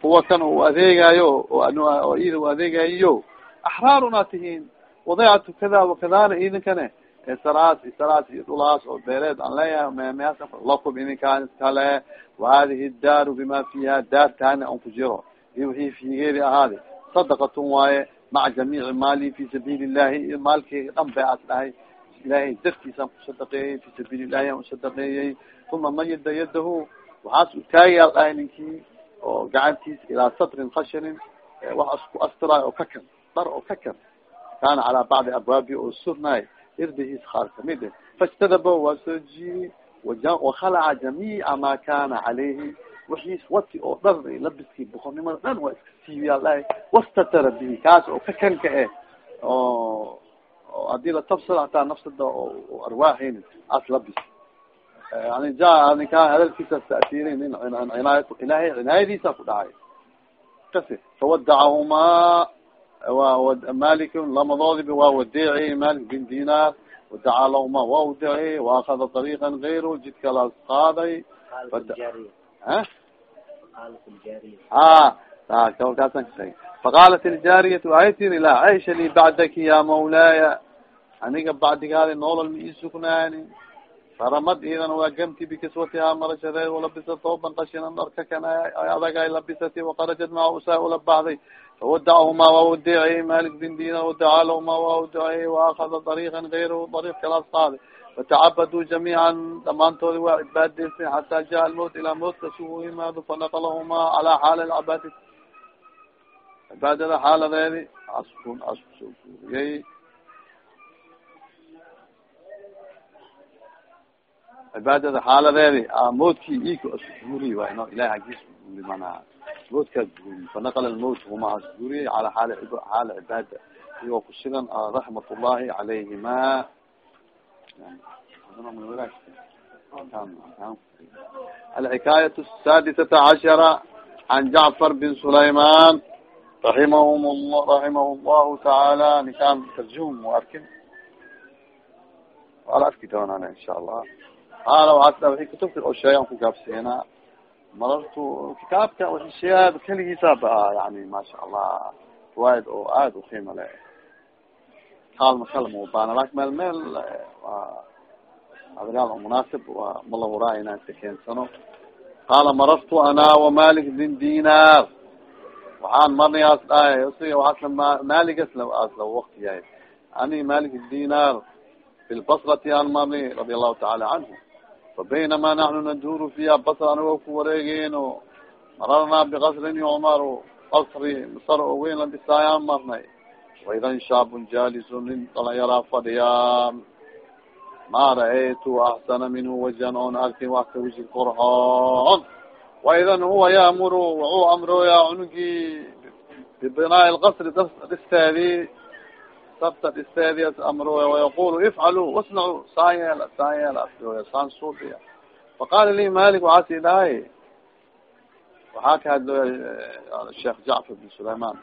Kuwa kan u adeegayo oo ida u adeegayiyo. Axraaruna tihiin. Wadaycatu kada wakadana idinkane. Saraas saraas iyo dhulaas oo beereed aan leeyahay memeas lakum idinkaan iskale wahadihi daaru bima fiha daartaani an ku jiro. Iyo wixii fiigeedi ahaadi. Sadaqatun waaye maca jamiici maali fi sabiili illahi iyo maalkeyga dhan ba as dhahay. Ilahay dartiisaan kusadaqeeyey fi sabiili illahi aan usadaqeeyey uma mayida yadahu waxaas utaagayaal dhahay ninkii oo gacantiis ilaa satrin khashinin wax asku astiraay oo ka kan dhar oo ka kan. Kana calaa bacdi abwaabi oo surnaay irdihiis qaar ka mid eh. Faاstadaba waa soo jiiri wakalaca jamiica ma kana calayhi. Wixiis wati oo dhar labiskii boqornimada dhan waa iska siibiyaa dhahay wastatara bihi kaas oo ka kanka eh. Oo haddii latabsada hataa nafsada oo arwaaxeyni as labis yani ja ninka hadalkiisa taasirin in cinaaya ilahay cinaayadiisa ku dhacay kasi fawadacahuma malik lamadoodiba waa wadeeci malik bin dinar wadacaa lahuma waa udeci waakada طariiqa gayru jidkalaas qaaday a kaasan kasheeg faqaalat iljaariyatu waxay tiri laa caysha lii bacdaki ya mawlaaya aniga bacdigaadi noolol ma ii faramad idan waa gamti bikiswatihaa marashadeed walabisa tooban qashinan dharka kan adagay labisati wakarajad maa usaa ula baxday fawadacahuma waa udeeciyey malik bin dinar wadacaa lahuma waa udeeciyey waakada dariiqan gayrahu dariiq kalaas qaaday fatacabaduu jamiican dhamaantoodi waa cibaadeysa xataa jaa almowt ilaa mowtka si uu yimaado fanaqalahuma calaa xaali lcabaadi cibaadada xaaladeedi askun askusoo cibaadada xaaladeedi mawtkii iko asguuriy waay no ilahi agis mana mawtkaa guuriy fanaqala lmowt huma asguuriyey cala xaali xaali cibaada iyagoo kusigan raxmat ullahi calayhima alxikaayat asaadisata cashara can jacfar bin sulayman raximahum raximah llahu tacaala ninkaan tarjum arkin waa la arki doonaan insha allah qaala waaa wi kutubta oo sheegan ku gaabseena marartu kitaabka wii sheegaad keligiisa ba yani maasha allah riwaayad oo aada uqiima le kaalma kalma bana laakiin meel meel waa adagaal munaasib waa malahuraa inaan ka keensano qaala marartu ana wamalik bin dinar. Waxaan marnay as dhahay siga waasla malik asla wakti yahay ani malik dinar fi aan marnay radi allahu taala canhu fabaynama naxnu naduru fiha basr anagoo ku wareegeyno mararnaa bikasrin yumar kasri masar oo weyn la dhisaayaan marnay waidan shaabun jalisun nin dhalinyaraa fadhiyaan ma ra'aytu axsana minhu wajan oon arkin wax ka wisi korhoon waidan huwa yaamuru wuxuu amrooyaa cunugii bibinaa'i lkasri dhisteedii sabta dhisteedi amrooya wayaqulu ifcalu wasnacu saan yeela saan yeela asooya saan suubiya faqaala li malik waxaa sii dhahay waxaa ka hadlooya sheekh jacfar bin sulayman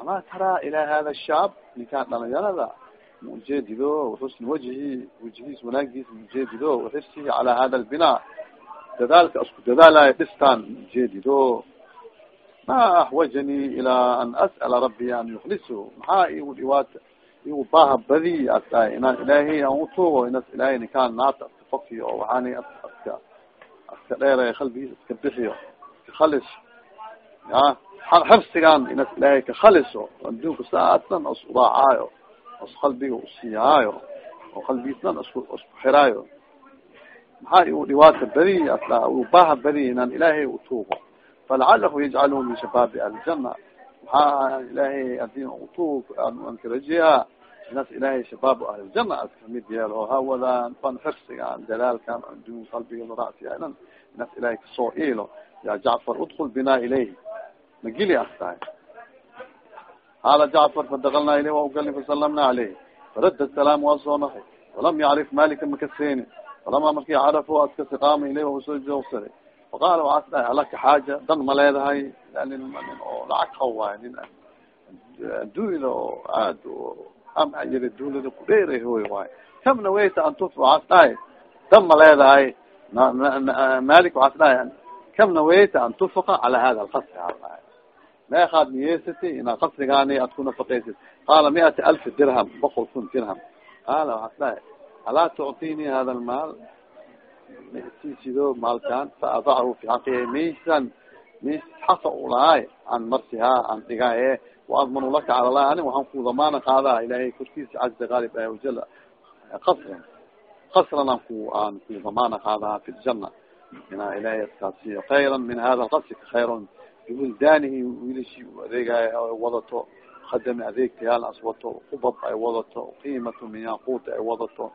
ama taraa ila hada shaab ninkaan dhalinyarada maujeedido xusni wajhi wajigiis wanaagiis maujeedido waxirsihi cala hada lbinaa dadaalka isku dadaalayo dhistaan maujeedido ma axwajanii ilaa an as'ala rabbi an yuklisu maxaa igu dhiwaata igu baaha badi asdahay inaan ilaahay aan utuugo inas ilaahay ninkaan naata aska fokiyo oo waxaani aska aska dheeray qalbigiis iska bixiyo iska khalis ya xabsigaan inas ilaahay ka khaliso adduunka saasan os uraacaayo os qalbiga usiyaayo oo qalbigiisnan isku isku xiraayo maxaa igu dhiwaata badi asda igu baaha badi inaan ilaahay utuugo falcalahu yajcalhu min shabaabi aljana maxaa ilahay haddii utuug ankarajiha inas ilahay shabaab ahliljana as ka mid yeelo hawadan fan xirsigan dalaalkan adun qalbiga rasiyanan inas ilahay ka soo iilo ya jacfar udkul bina ilayh magili as tahay qaala jacfar fadakalna ilayh waa ugalni fasalamna caleyh farada salaam waa soo nahay walam yacrif malika makaseeni falama markii carafo askasi qaama ilayh waa u soo joogsaday faqaala waxaas dhahay alaka xaaja dan ma leedahay oo lacag haw waayo nin adduunyada oo aad ama yara duulada kudheer hoy waay kam nawayta an tuf waxaas dhahay tam ma leedahay malik waxaas dhahay kam nawayta an tunfika cala hada alkasri aa dhahay meekaad niyeysati inaa kasrigaani ad ku nafaqaysid qaala miata alfi dirham boqol kun dirham qaala waxaas dhahay alaa tuctini hada lmaal sido maalkan faadachu fi xaqihi maysan mays xaqa ulahay an marsihaa an dhigaye waadmanu laka cala lah ani waxaan ku damaana qaadaa ilahay korkiisa caza qaalib ah wajal kasran kasran an ku aan ku damaana qaadaa fi ljana inaa ilahay askaasiyo kayra min hada lkasri khayron biwildaanihi wiilishi adeegay wadato khadami adeegtayaal as wato kubab ay wadato qiimatu min yaquut ay wadato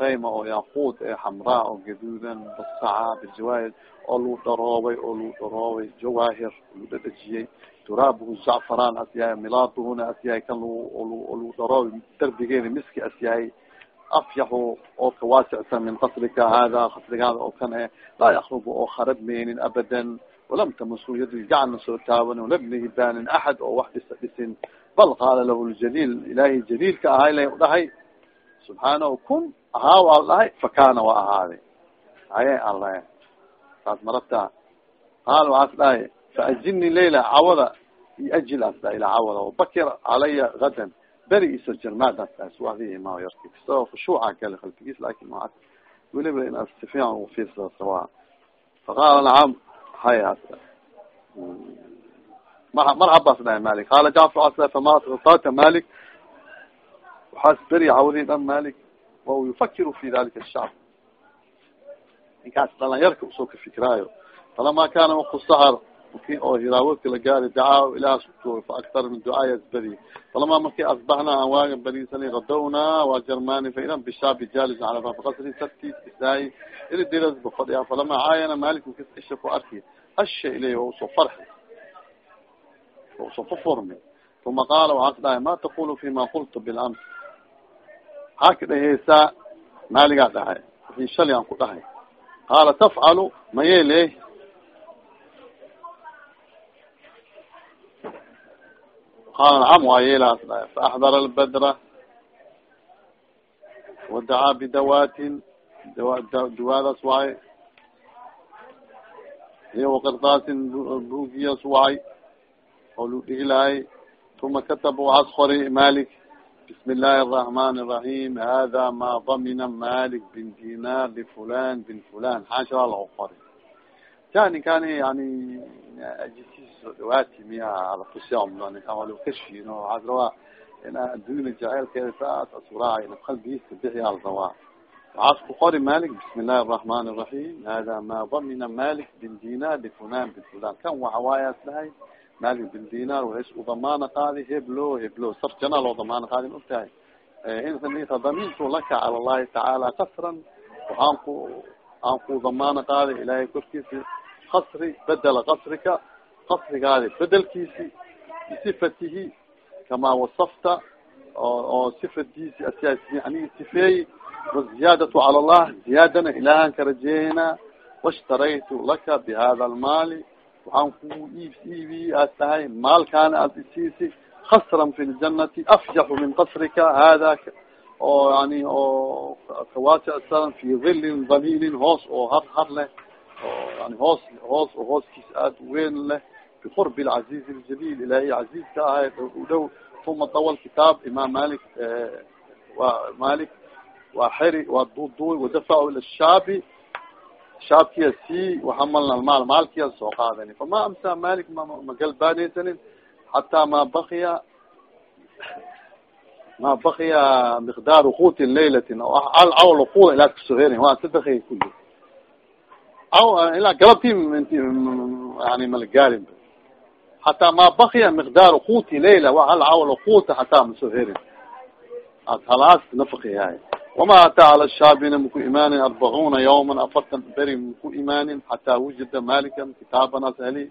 qayma oo yaquut ee xamraa oo gaduudan basaca bijawaahir oo lagu dharoobay oo lagu dharoobay jawaahir lagu dhadhajiyey turaabuhu zacfaraan as yahay milaaduhuna as yahay kan lagu dharoobay darbigeeda miski as yahay afyaxu oo kawaasicsan min qasrika hada qasrigaada oo kan e laa yakrubu oo kharab meynin abadan walam tamasu yadi gacana soo taaban walabni hibaanin axad oo wax dhisa dhisin bal qaala lahu ljaliil ilaahay jaliilka ahay la dhahay subxaanahu kun ahaa waa la dhahay fakana waa ahaaday aye ala saas marabta qaal waxaas dhahay faajini layla cawada i ajil as dhahay ila cawada wabakir calaya gadan beri iso jarmaadaas dhahay suwaxdii ma yarki. Kastoo khushuuca kale qalbigiis laakin maa weliba inaas si fiican ufiirsada sawa. Faqaala nacam hay as marhabas dhahay malik. Qaala jacfar as dhahay fama tata malik waxaas beri cawdii dhan malik wa yufakiru fi dalika ashacb ninkaas dhalinyarka u soo ka fikraayo falama kana waqtu sahar maki oo hiraawadka la gaari dacaa ilaah sugto fa aktar min ducaayas beri falama marki asbaxna aan waaga beriisani gadowna waa jarmani fa idan bishaabi jalis cala baabi qasri sartiis isaay ili diras bafadhiya falama caayana malik kas isha ku arki asha ilay waa u soo farxi waa u soo kufurmi uma qaala waxaas dhahay ma taqulu fima qultu bilams maxaa ka dhaheysaa maaligaa dhahay wixii shalay aan ku dhahay qaala tafcalu mayele qaala nacam waa yeelaas dhahay faaxdara albadra wadacaa bidawaatin dawaadaas waay iyo waqirtaasin buugiyas waay oo lu dhigilahay tuma kataba waxaas qori malik بسم الله الرحمن الرحيم هذا ما ضمن مالك بن دينار لفلان بن فلان حاشا الله قري ثاني كان يعني اجيسيس دواتي ميا على قصيام يعني كانوا كشفي انه عذروا انا دون الجعيل كيفات اصراعي انا قلبي يستبيح على الضواء عاصف قري مالك بسم الله الرحمن الرحيم هذا ما ضمن مالك بن دينار لفلان بن فلان كان وحوايا لهي malik bin dinar waes u damaana qaadi heblo heblo sar jana loo damaana qaadi ma ogtahay insa damintu laka cala allahi tacaala kasran waxaan ku aan ku damaana qaadi ilahay korkiisi kasri bedela kasrika kasrigaadi bedelkiisi bisifatihi kamaa wasafta oo sifadiisi asiyaa yani sifeeyi waziyaadatu cala allah ziyaadana ilahan ka washtaraytu laka bihada almaali waxaan ku iib aad tahay maalkaana aad isiisi khasran fi ljanati afjaxu min qasrika hada oo yani oo kawaasicsan fi dhilin daliilin hoos oo har leh oo yani hoos hoos oo hooskiis aada weyn leh biqurbi lcaziiz ljaliil ilahay caziizka ahay u dhow uma dawal kitaab imam malik wa malik waa waa duuduuy wadafacu ila shaabi shaabkiya si waxamalna almaal maalkiya soo qaadani fama amsa malik ma galbaaneysanin hataa ma bakiya ma bakiya miqdaaru quutin laylatin al cawl quda ilaa ka soo herin waa sadaki kuli aw ilaa galabti yani malagaarin hataa ma bakiya miqdaaru quuti layla wa hal cawl quuta hataa masoo herin ad halaas nafakiyahay وama ataa cala shaabina maku imaanin arbacuna yawma afartan beri maku imaanin xataa wujida malikan kitaabanas heli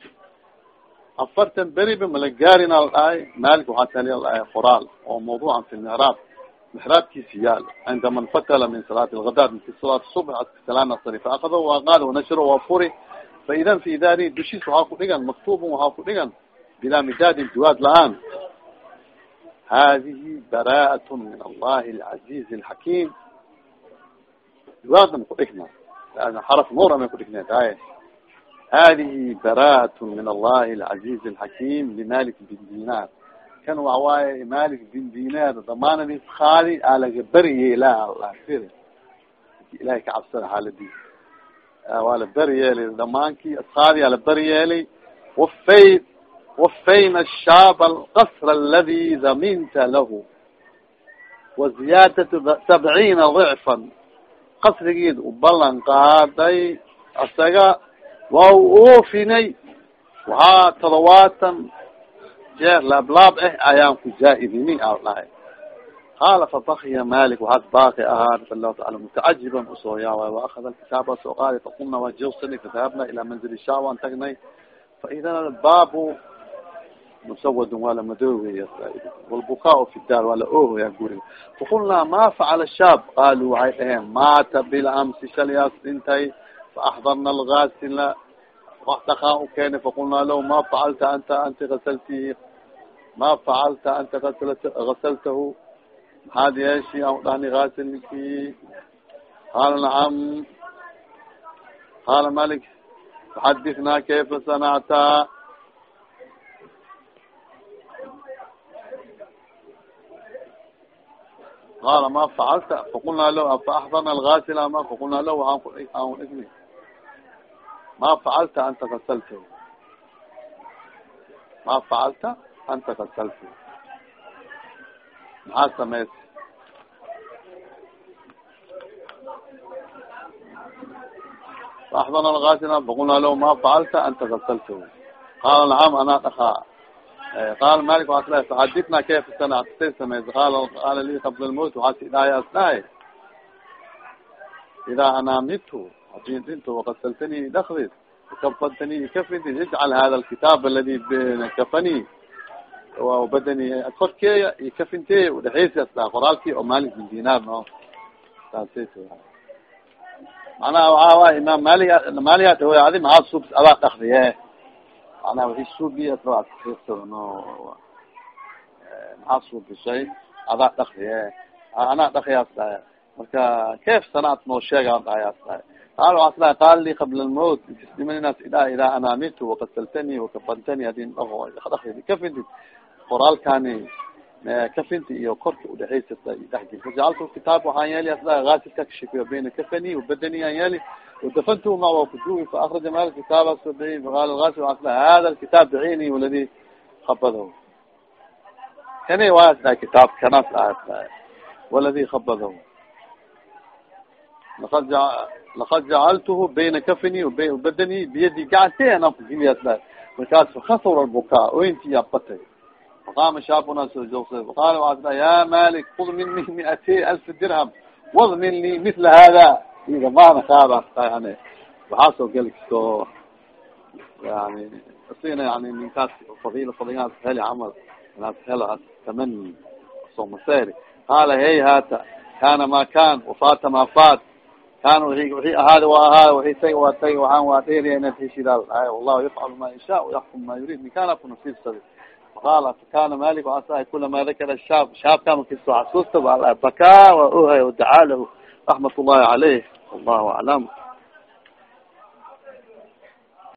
afartan beriba mala gaarin ala dhahay malik waxaas heli dhahay qoraal oo mawduucan fi lmixraab mixraabkiisi yaal cinda man fatala min salaati lgadaad miki salaat subx askalaanasari faakada waa qaad wanashro waa furi faidan fi dari dushiis waxaa ku dhigan maktubun waxaa ku dhigan bilaa midaadin jawaad la'aan hadihi bara'at min allahi alcaziz alxakim riwaayada ma kudhigna xaraf nuura may kudhigneed ay hadihi bara'at min allahi alcaziz alxakim limalik bin dinar kan waxa waaye malik bin dinar damaanadis kaadi aa laga beriyeela ir ilahay ka cabsada xaaladis waa la beri yeelay damaanki askaadi aa la beri yeelay wafay wafayna shaab alqasr aladi daminta lahu waziyaadatu sabciina dicfan qasrigiid u balan qaaday asaga waa u oofinay waxaa todobaatan jeer laablaab eh ayaan ku zaa-idini a dhahay qaala fabakiya malik waxaas baaqi ahaa radi allahu taala mutacajiban u soo yaaway waakada kitaaba soo qaadi faqulna waa joogsani fadahabna ilaa manzili sha waan tagnay faida baabu musawadun waa la madooweya walbukaa fi daar waa la oohoya guriga faqulnaa ma facala shaab qaaluu waxay dhaheen maata bilamsi shaliyaas dhintay faaxdarna algasila wax dhakaa u keenay faqulnaa lahu ma facalta anta anti gasaltihi ma facalta anta gasaltahu maxaad yeeshi an dhahni gasilki qaala nacam qaala malik faxadithnaa kayfa sanacta qaala ma facalta faqulnaa lahu faaxdarna algasila ma faqulnaa lahu aan ismi ma facalta anta gasaltahu ma facalta anta gasaltahu maxaa samaysa فaxdana algasila faqulnaa lahu ma facalta anta gasaltahu qaala nacam ana dhakaa qaala malik waa sla faxaditna kayfa sanacta say samaysa qaala qaala li qabla lmowt waxaa si dhahay as dhahay idaa anaa mitu haddii dhinto wakasaltani dakdid kafantani kafidi ijcal hada alkitaab aladi kafani badani korkeeya iyo kafinteeya udhexeysi as dhaha qoraalki oo malik bin dinar no saas macnaha waxaa waay imaam mali maliga dhawoy adi maxaa sub adaa dhakdiye manaa wai subi no maxaa subishay adaa dhakdiye anaa dhakiyaas dhahay marka kayf sanaad noo sheega dhahayaas dhahay qaal waas dhahay qaal li qabla lmowt kisnimaninaas idhaa idaa anaamitu wakasaltani wakafantani hadin dhao dhakdi kafinti qoraalkani kafinti iyo korka udhexeysa dhexgel fajacaltu kitaab waxaan yeeli asda aasilka kashifiyo bayna kafani wabadani aan yeeli wadafantu ma waa kuduwi faakraja mal kitaaba soday faqal asil asla hada lkitaab bicini waladi kabadahu kani waa asdaa kitaab kanas ah waladi kabadahu laad lakad jacaltuhu bayna kafani wabadani biyadi gacante anaa kugiliya asda markaas fakasura lbukaa oynti yabatay faqama shaabuna faqala waa ya malik kud mini miatay alf dirham wadmin li mila hada iga maana kaada yani waxaa soo geli so yani isagana yani ninkaas fadil fadilgaas heli camal inaas helo tamani soo maseri qala hey hata kana ma kan wafata ma fat kan wi wixii ahaada waa ahaada wixii tag waa tag waxaan waa dheeriya inad heshidaal wallahu yafcalu ma yasha yaxkum ma yurid ninkana ku nasiibsada qala fakana malik waasa kulama dakara shaab shaabka markiso xasuusta bakaa waa ohay o dacaa lahu raxmat ullahi caleyh wallahu aclam